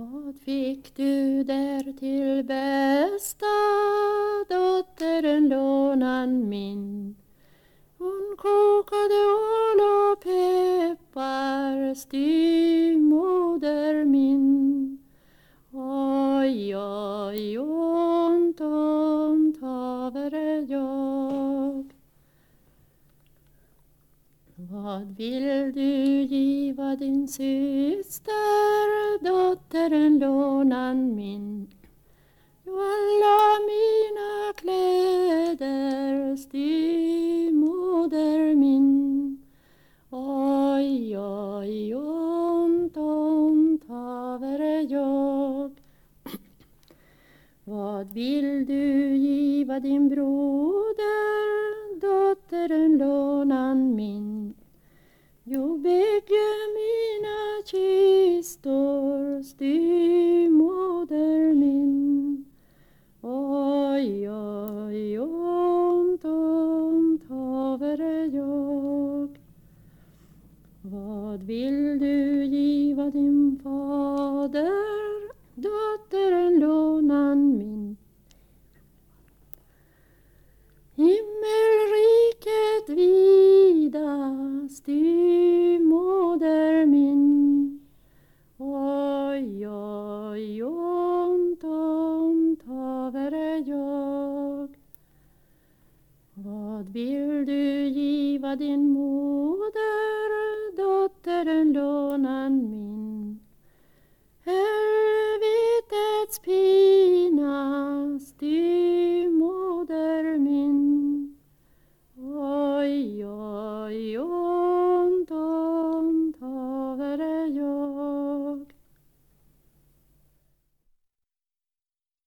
Vad fick du där till bästa dottern lånan min? Hon kokade ål och peppar, styvmoder min. Oj, oj, ont, ont haver jag. Vad vill du giva din syster, dottern lånan min? Jo, alla mina kläder, styvmoder min. Oj, oj, ont, ont haver jag. Vad vill du giva din broder, dottern lånan min? Jo, bägge mina kistor, styvmoder min. Oj, oj, ont, ont haver jag. Vad vill du giva din fader, dotter Vad vill du giva din moder, dotteren låt